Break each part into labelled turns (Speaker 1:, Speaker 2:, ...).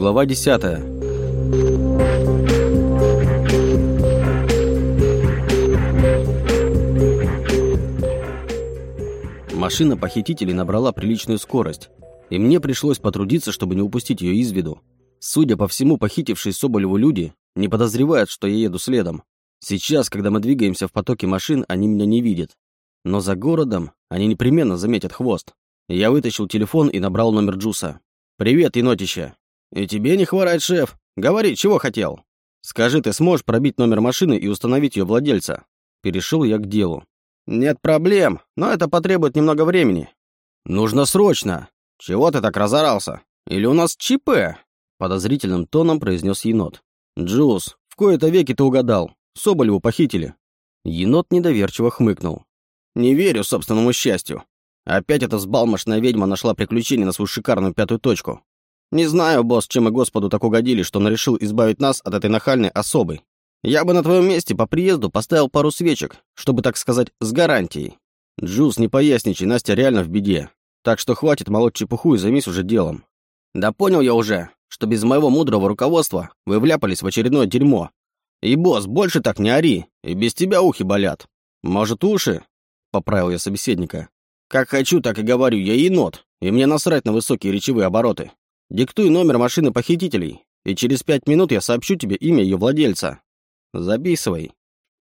Speaker 1: Глава 10. Машина похитителей набрала приличную скорость, и мне пришлось потрудиться, чтобы не упустить ее из виду. Судя по всему, похитившие Соболеву люди не подозревают, что я еду следом. Сейчас, когда мы двигаемся в потоке машин, они меня не видят. Но за городом они непременно заметят хвост. Я вытащил телефон и набрал номер Джуса. «Привет, енотище!» «И тебе не хворать, шеф. Говори, чего хотел?» «Скажи, ты сможешь пробить номер машины и установить ее владельца?» Перешел я к делу. «Нет проблем, но это потребует немного времени». «Нужно срочно!» «Чего ты так разорался? Или у нас ЧП?» Подозрительным тоном произнес енот. «Джуз, в кои-то веки ты угадал. Соболеву похитили». Енот недоверчиво хмыкнул. «Не верю собственному счастью. Опять эта взбалмошная ведьма нашла приключение на свою шикарную пятую точку. Не знаю, босс, чем и Господу так угодили, что он решил избавить нас от этой нахальной особы. Я бы на твоем месте по приезду поставил пару свечек, чтобы, так сказать, с гарантией. Джуз, не поясничай, Настя реально в беде. Так что хватит молоть чепуху и займись уже делом. Да понял я уже, что без моего мудрого руководства вы вляпались в очередное дерьмо. И, босс, больше так не ори, и без тебя ухи болят. Может, уши? Поправил я собеседника. Как хочу, так и говорю, я енот, и мне насрать на высокие речевые обороты. Диктуй номер машины похитителей, и через пять минут я сообщу тебе имя ее владельца. Записывай.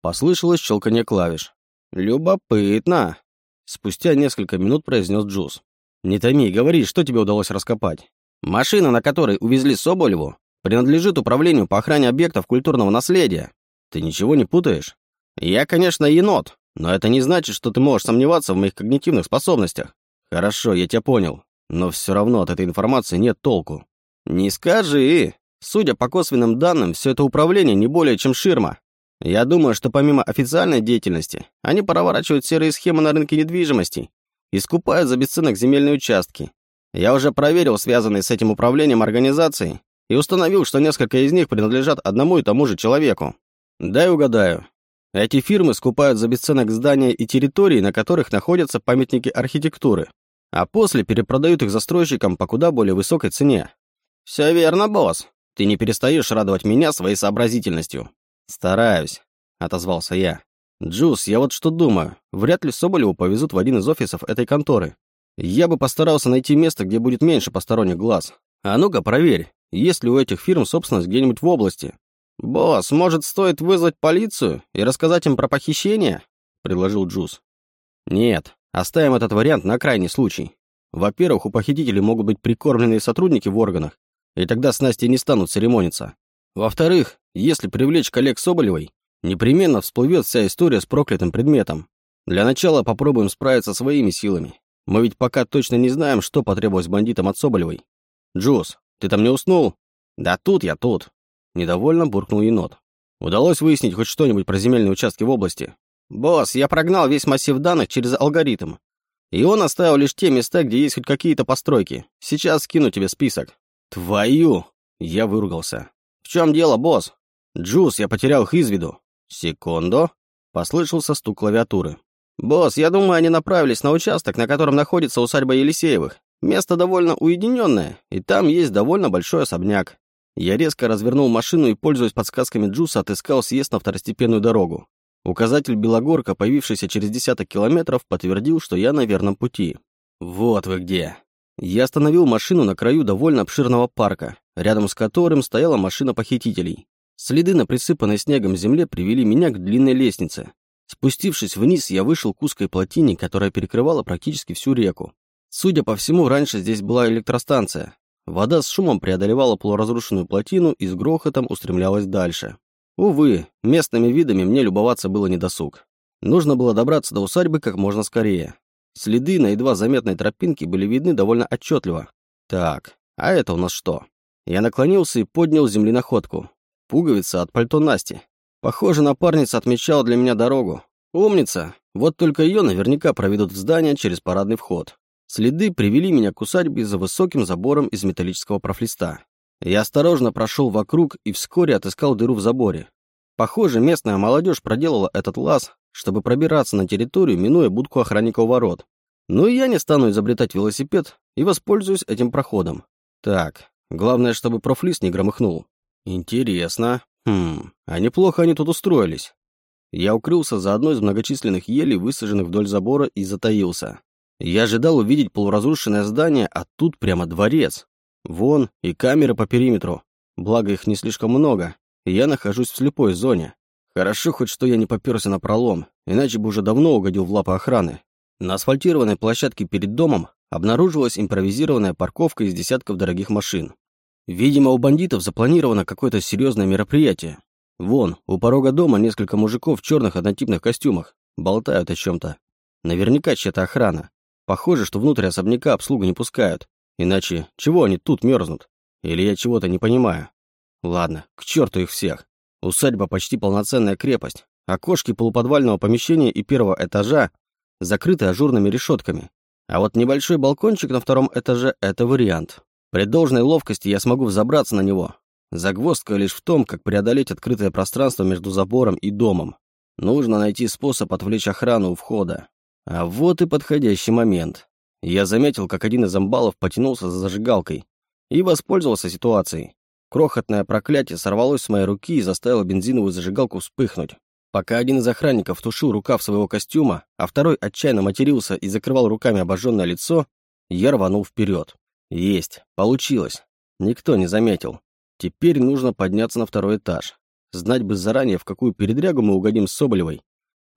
Speaker 1: Послышалось щелканье клавиш. Любопытно. Спустя несколько минут произнес Джуз. Не томи, говори, что тебе удалось раскопать. Машина, на которой увезли Соболеву, принадлежит управлению по охране объектов культурного наследия. Ты ничего не путаешь? Я, конечно, енот, но это не значит, что ты можешь сомневаться в моих когнитивных способностях. Хорошо, я тебя понял. Но все равно от этой информации нет толку. Не скажи. Судя по косвенным данным, все это управление не более чем ширма. Я думаю, что помимо официальной деятельности, они проворачивают серые схемы на рынке недвижимости и скупают за бесценок земельные участки. Я уже проверил связанные с этим управлением организации и установил, что несколько из них принадлежат одному и тому же человеку. Дай угадаю. Эти фирмы скупают за бесценок здания и территории, на которых находятся памятники архитектуры а после перепродают их застройщикам по куда более высокой цене. «Все верно, босс. Ты не перестаешь радовать меня своей сообразительностью». «Стараюсь», — отозвался я. «Джуз, я вот что думаю. Вряд ли Соболеву повезут в один из офисов этой конторы. Я бы постарался найти место, где будет меньше посторонних глаз. А ну-ка, проверь, есть ли у этих фирм собственность где-нибудь в области». «Босс, может, стоит вызвать полицию и рассказать им про похищение?» — предложил Джуз. «Нет, Оставим этот вариант на крайний случай. Во-первых, у похитителей могут быть прикормленные сотрудники в органах, и тогда с Настей не станут церемониться. Во-вторых, если привлечь коллег Соболевой, непременно всплывет вся история с проклятым предметом. Для начала попробуем справиться своими силами. Мы ведь пока точно не знаем, что потребовалось бандитам от Соболевой. Джуз, ты там не уснул? Да тут я тут. Недовольно буркнул енот. Удалось выяснить хоть что-нибудь про земельные участки в области? «Босс, я прогнал весь массив данных через алгоритм. И он оставил лишь те места, где есть хоть какие-то постройки. Сейчас скину тебе список». «Твою!» Я выругался. «В чем дело, босс?» «Джуз, я потерял их из виду». «Секунду». Послышался стук клавиатуры. «Босс, я думаю, они направились на участок, на котором находится усадьба Елисеевых. Место довольно уединенное, и там есть довольно большой особняк». Я резко развернул машину и, пользуясь подсказками Джуса, отыскал съезд на второстепенную дорогу. Указатель Белогорка, появившийся через десяток километров, подтвердил, что я на верном пути. «Вот вы где!» Я остановил машину на краю довольно обширного парка, рядом с которым стояла машина похитителей. Следы на присыпанной снегом земле привели меня к длинной лестнице. Спустившись вниз, я вышел к узкой плотине, которая перекрывала практически всю реку. Судя по всему, раньше здесь была электростанция. Вода с шумом преодолевала полуразрушенную плотину и с грохотом устремлялась дальше. Увы, местными видами мне любоваться было недосуг. Нужно было добраться до усадьбы как можно скорее. Следы на едва заметной тропинке были видны довольно отчетливо. Так, а это у нас что? Я наклонился и поднял с земли находку. Пуговица от пальто Насти. Похоже, напарница отмечала для меня дорогу. Умница. Вот только ее наверняка проведут в здание через парадный вход. Следы привели меня к усадьбе за высоким забором из металлического профлиста. Я осторожно прошел вокруг и вскоре отыскал дыру в заборе. Похоже, местная молодежь проделала этот лаз, чтобы пробираться на территорию, минуя будку охранника у ворот. Ну и я не стану изобретать велосипед и воспользуюсь этим проходом. Так, Главное, чтобы профлист не громыхнул. Интересно. Хм, а неплохо они тут устроились. Я укрылся за одной из многочисленных елей, высаженных вдоль забора, и затаился. Я ожидал увидеть полуразрушенное здание, а тут прямо дворец. Вон и камеры по периметру. Благо их не слишком много, и я нахожусь в слепой зоне. Хорошо хоть, что я не поперся на пролом, иначе бы уже давно угодил в лапы охраны. На асфальтированной площадке перед домом обнаружилась импровизированная парковка из десятков дорогих машин. Видимо, у бандитов запланировано какое-то серьезное мероприятие. Вон, у порога дома несколько мужиков в черных однотипных костюмах. Болтают о чем-то. Наверняка чья-то охрана. Похоже, что внутрь особняка обслугу не пускают. Иначе чего они тут мерзнут? Или я чего-то не понимаю? Ладно, к черту их всех. Усадьба почти полноценная крепость. Окошки полуподвального помещения и первого этажа закрыты ажурными решетками. А вот небольшой балкончик на втором этаже – это вариант. При должной ловкости я смогу взобраться на него. Загвоздка лишь в том, как преодолеть открытое пространство между забором и домом. Нужно найти способ отвлечь охрану у входа. А вот и подходящий момент. Я заметил, как один из амбалов потянулся за зажигалкой и воспользовался ситуацией. Крохотное проклятие сорвалось с моей руки и заставило бензиновую зажигалку вспыхнуть. Пока один из охранников тушил рукав своего костюма, а второй отчаянно матерился и закрывал руками обожженное лицо, я рванул вперед. Есть, получилось. Никто не заметил. Теперь нужно подняться на второй этаж. Знать бы заранее, в какую передрягу мы угодим с Соболевой.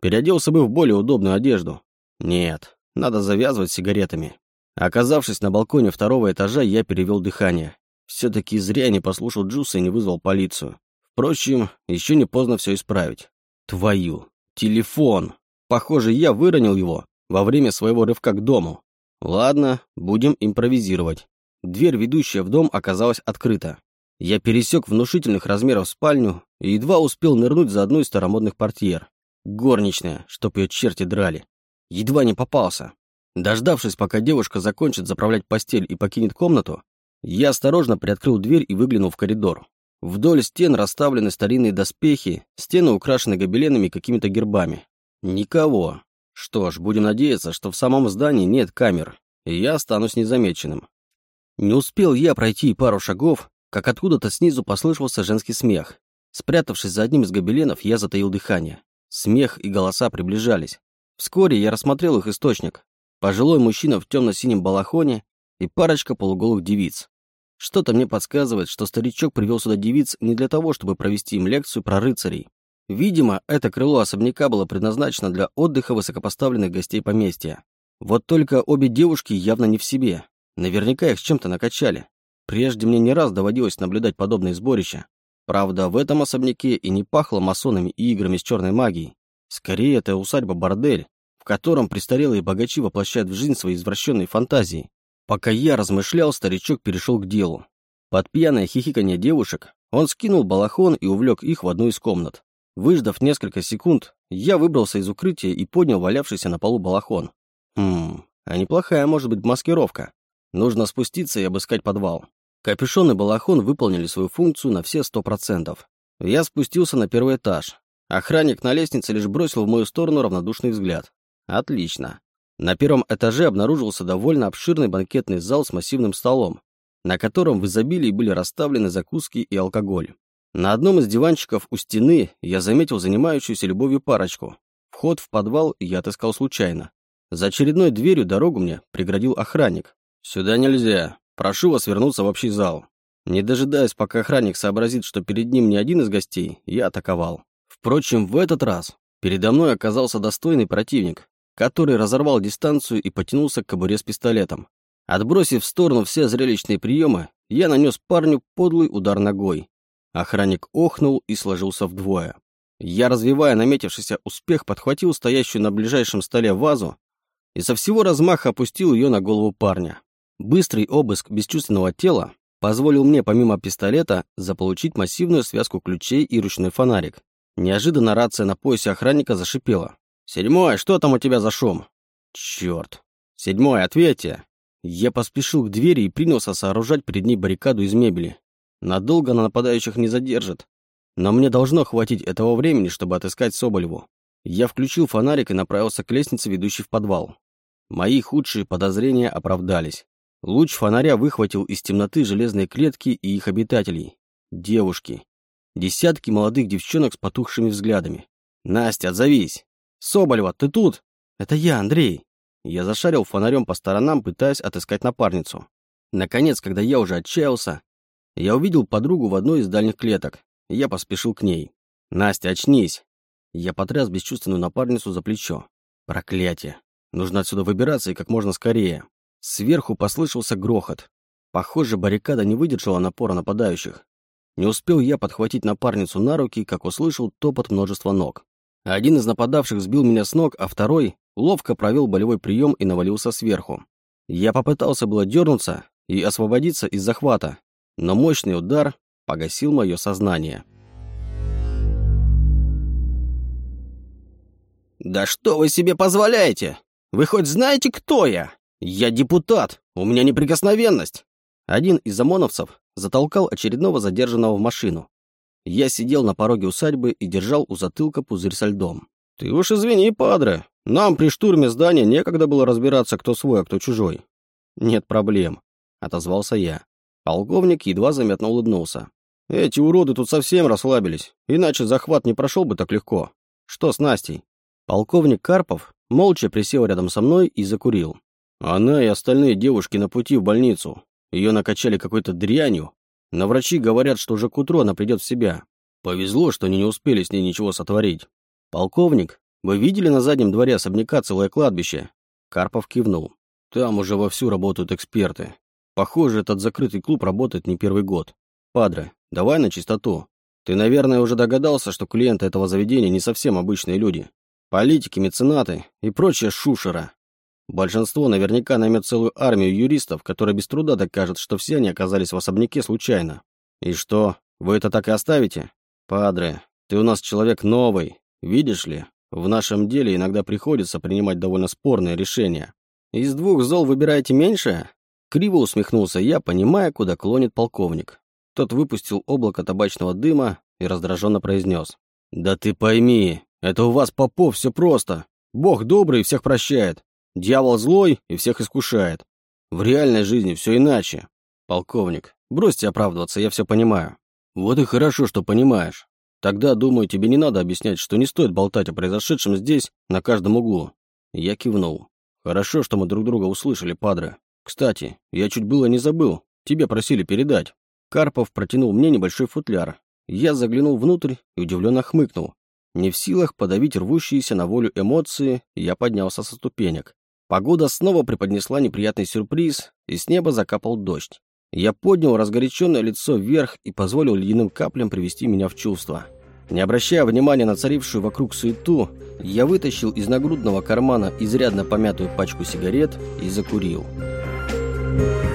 Speaker 1: Переоделся бы в более удобную одежду. Нет, надо завязывать сигаретами. Оказавшись на балконе второго этажа, я перевел дыхание. Все-таки зря не послушал Джуса и не вызвал полицию. Впрочем, еще не поздно все исправить. Твою. Телефон. Похоже, я выронил его во время своего рывка к дому. Ладно, будем импровизировать. Дверь, ведущая в дом, оказалась открыта. Я пересек внушительных размеров спальню и едва успел нырнуть за одну из старомодных портьер. Горничная, чтоб ее черти драли. Едва не попался. Дождавшись, пока девушка закончит заправлять постель и покинет комнату, я осторожно приоткрыл дверь и выглянул в коридор. Вдоль стен расставлены старинные доспехи, стены украшены гобеленами и какими-то гербами. Никого. Что ж, будем надеяться, что в самом здании нет камер, и я останусь незамеченным. Не успел я пройти пару шагов, как откуда-то снизу послышался женский смех. Спрятавшись за одним из гобеленов, я затаил дыхание. Смех и голоса приближались. Вскоре я рассмотрел их источник. Пожилой мужчина в темно-синем балахоне и парочка полуголых девиц. Что-то мне подсказывает, что старичок привел сюда девиц не для того, чтобы провести им лекцию про рыцарей. Видимо, это крыло особняка было предназначено для отдыха высокопоставленных гостей поместья. Вот только обе девушки явно не в себе. Наверняка их чем-то накачали. Прежде мне не раз доводилось наблюдать подобные сборища. Правда, в этом особняке и не пахло масонами и играми с черной магией. Скорее, это усадьба-бордель, в котором престарелые богачи воплощают в жизнь свои извращенные фантазии. Пока я размышлял, старичок перешел к делу. Под пьяное хихиканье девушек он скинул балахон и увлек их в одну из комнат. Выждав несколько секунд, я выбрался из укрытия и поднял валявшийся на полу балахон. Хм, а неплохая может быть маскировка. Нужно спуститься и обыскать подвал. Капюшон и балахон выполнили свою функцию на все сто процентов. Я спустился на первый этаж. Охранник на лестнице лишь бросил в мою сторону равнодушный взгляд. Отлично. На первом этаже обнаружился довольно обширный банкетный зал с массивным столом, на котором в изобилии были расставлены закуски и алкоголь. На одном из диванчиков у стены я заметил занимающуюся любовью парочку. Вход в подвал я отыскал случайно. За очередной дверью дорогу мне преградил охранник. «Сюда нельзя. Прошу вас вернуться в общий зал». Не дожидаясь, пока охранник сообразит, что перед ним не один из гостей, я атаковал. Впрочем, в этот раз передо мной оказался достойный противник, который разорвал дистанцию и потянулся к кобуре с пистолетом. Отбросив в сторону все зрелищные приемы, я нанес парню подлый удар ногой. Охранник охнул и сложился вдвое. Я, развивая наметившийся успех, подхватил стоящую на ближайшем столе вазу и со всего размаха опустил ее на голову парня. Быстрый обыск бесчувственного тела позволил мне помимо пистолета заполучить массивную связку ключей и ручной фонарик. Неожиданно рация на поясе охранника зашипела. «Седьмой, что там у тебя за шум?» «Черт! Седьмой, ответьте!» Я поспешил к двери и принялся сооружать перед ней баррикаду из мебели. Надолго она нападающих не задержит. Но мне должно хватить этого времени, чтобы отыскать Соболеву. Я включил фонарик и направился к лестнице, ведущей в подвал. Мои худшие подозрения оправдались. Луч фонаря выхватил из темноты железные клетки и их обитателей. Девушки. Десятки молодых девчонок с потухшими взглядами. «Настя, отзовись!» «Соболева, ты тут?» «Это я, Андрей!» Я зашарил фонарем по сторонам, пытаясь отыскать напарницу. Наконец, когда я уже отчаялся, я увидел подругу в одной из дальних клеток. Я поспешил к ней. «Настя, очнись!» Я потряс бесчувственную напарницу за плечо. «Проклятие! Нужно отсюда выбираться и как можно скорее!» Сверху послышался грохот. Похоже, баррикада не выдержала напора нападающих. Не успел я подхватить напарницу на руки, как услышал топот множества ног. Один из нападавших сбил меня с ног, а второй ловко провел болевой прием и навалился сверху. Я попытался было дернуться и освободиться из захвата, но мощный удар погасил мое сознание. «Да что вы себе позволяете? Вы хоть знаете, кто я?» «Я депутат! У меня неприкосновенность!» Один из ОМОНовцев затолкал очередного задержанного в машину. Я сидел на пороге усадьбы и держал у затылка пузырь со льдом. «Ты уж извини, падре, нам при штурме здания некогда было разбираться, кто свой, а кто чужой». «Нет проблем», — отозвался я. Полковник едва заметно улыбнулся. «Эти уроды тут совсем расслабились, иначе захват не прошел бы так легко. Что с Настей?» Полковник Карпов молча присел рядом со мной и закурил. Она и остальные девушки на пути в больницу. Ее накачали какой-то дрянью. Но врачи говорят, что уже к утру она придет в себя. Повезло, что они не успели с ней ничего сотворить. Полковник, вы видели на заднем дворе особняка целое кладбище? Карпов кивнул. Там уже вовсю работают эксперты. Похоже, этот закрытый клуб работает не первый год. Падре, давай на чистоту. Ты, наверное, уже догадался, что клиенты этого заведения не совсем обычные люди. Политики, меценаты и прочая шушера. Большинство наверняка наймет целую армию юристов, которые без труда докажут, что все они оказались в особняке случайно. И что, вы это так и оставите? Падре, ты у нас человек новый. Видишь ли, в нашем деле иногда приходится принимать довольно спорные решения. Из двух зол выбираете меньшее? Криво усмехнулся я, понимая, куда клонит полковник. Тот выпустил облако табачного дыма и раздраженно произнес. «Да ты пойми, это у вас, попов, все просто. Бог добрый всех прощает. Дьявол злой и всех искушает. В реальной жизни все иначе. Полковник, бросьте оправдываться, я все понимаю. Вот и хорошо, что понимаешь. Тогда, думаю, тебе не надо объяснять, что не стоит болтать о произошедшем здесь, на каждом углу. Я кивнул. Хорошо, что мы друг друга услышали, падре. Кстати, я чуть было не забыл. Тебе просили передать. Карпов протянул мне небольшой футляр. Я заглянул внутрь и удивленно хмыкнул. Не в силах подавить рвущиеся на волю эмоции, я поднялся со ступенек. Погода снова преподнесла неприятный сюрприз, и с неба закапал дождь. Я поднял разгоряченное лицо вверх и позволил ледяным каплям привести меня в чувство. Не обращая внимания на царившую вокруг суету, я вытащил из нагрудного кармана изрядно помятую пачку сигарет и закурил. Thank.